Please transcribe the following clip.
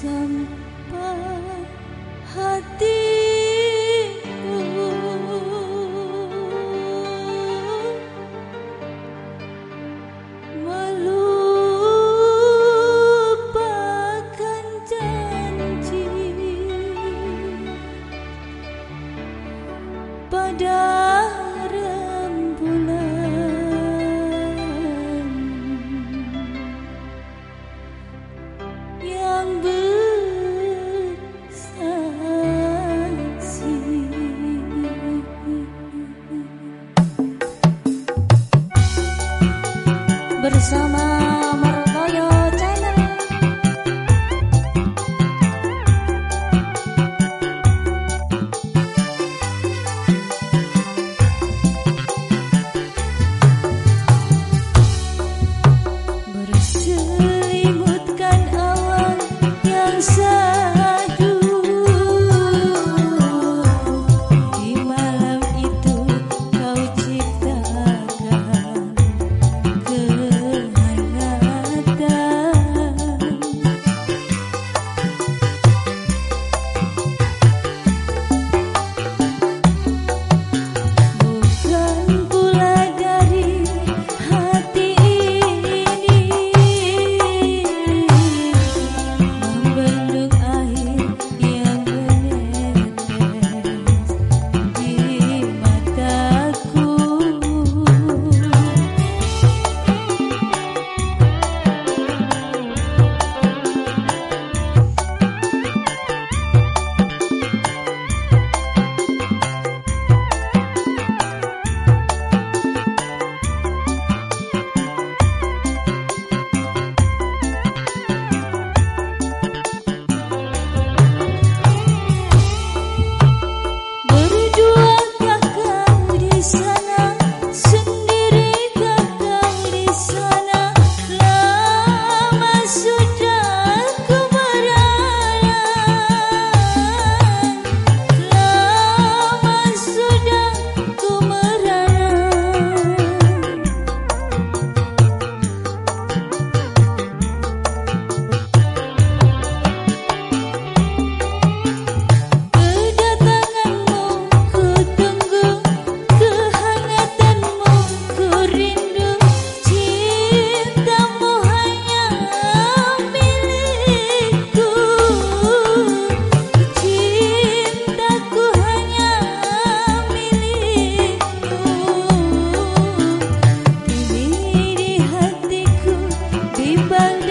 sampai hati bersama sudah bangga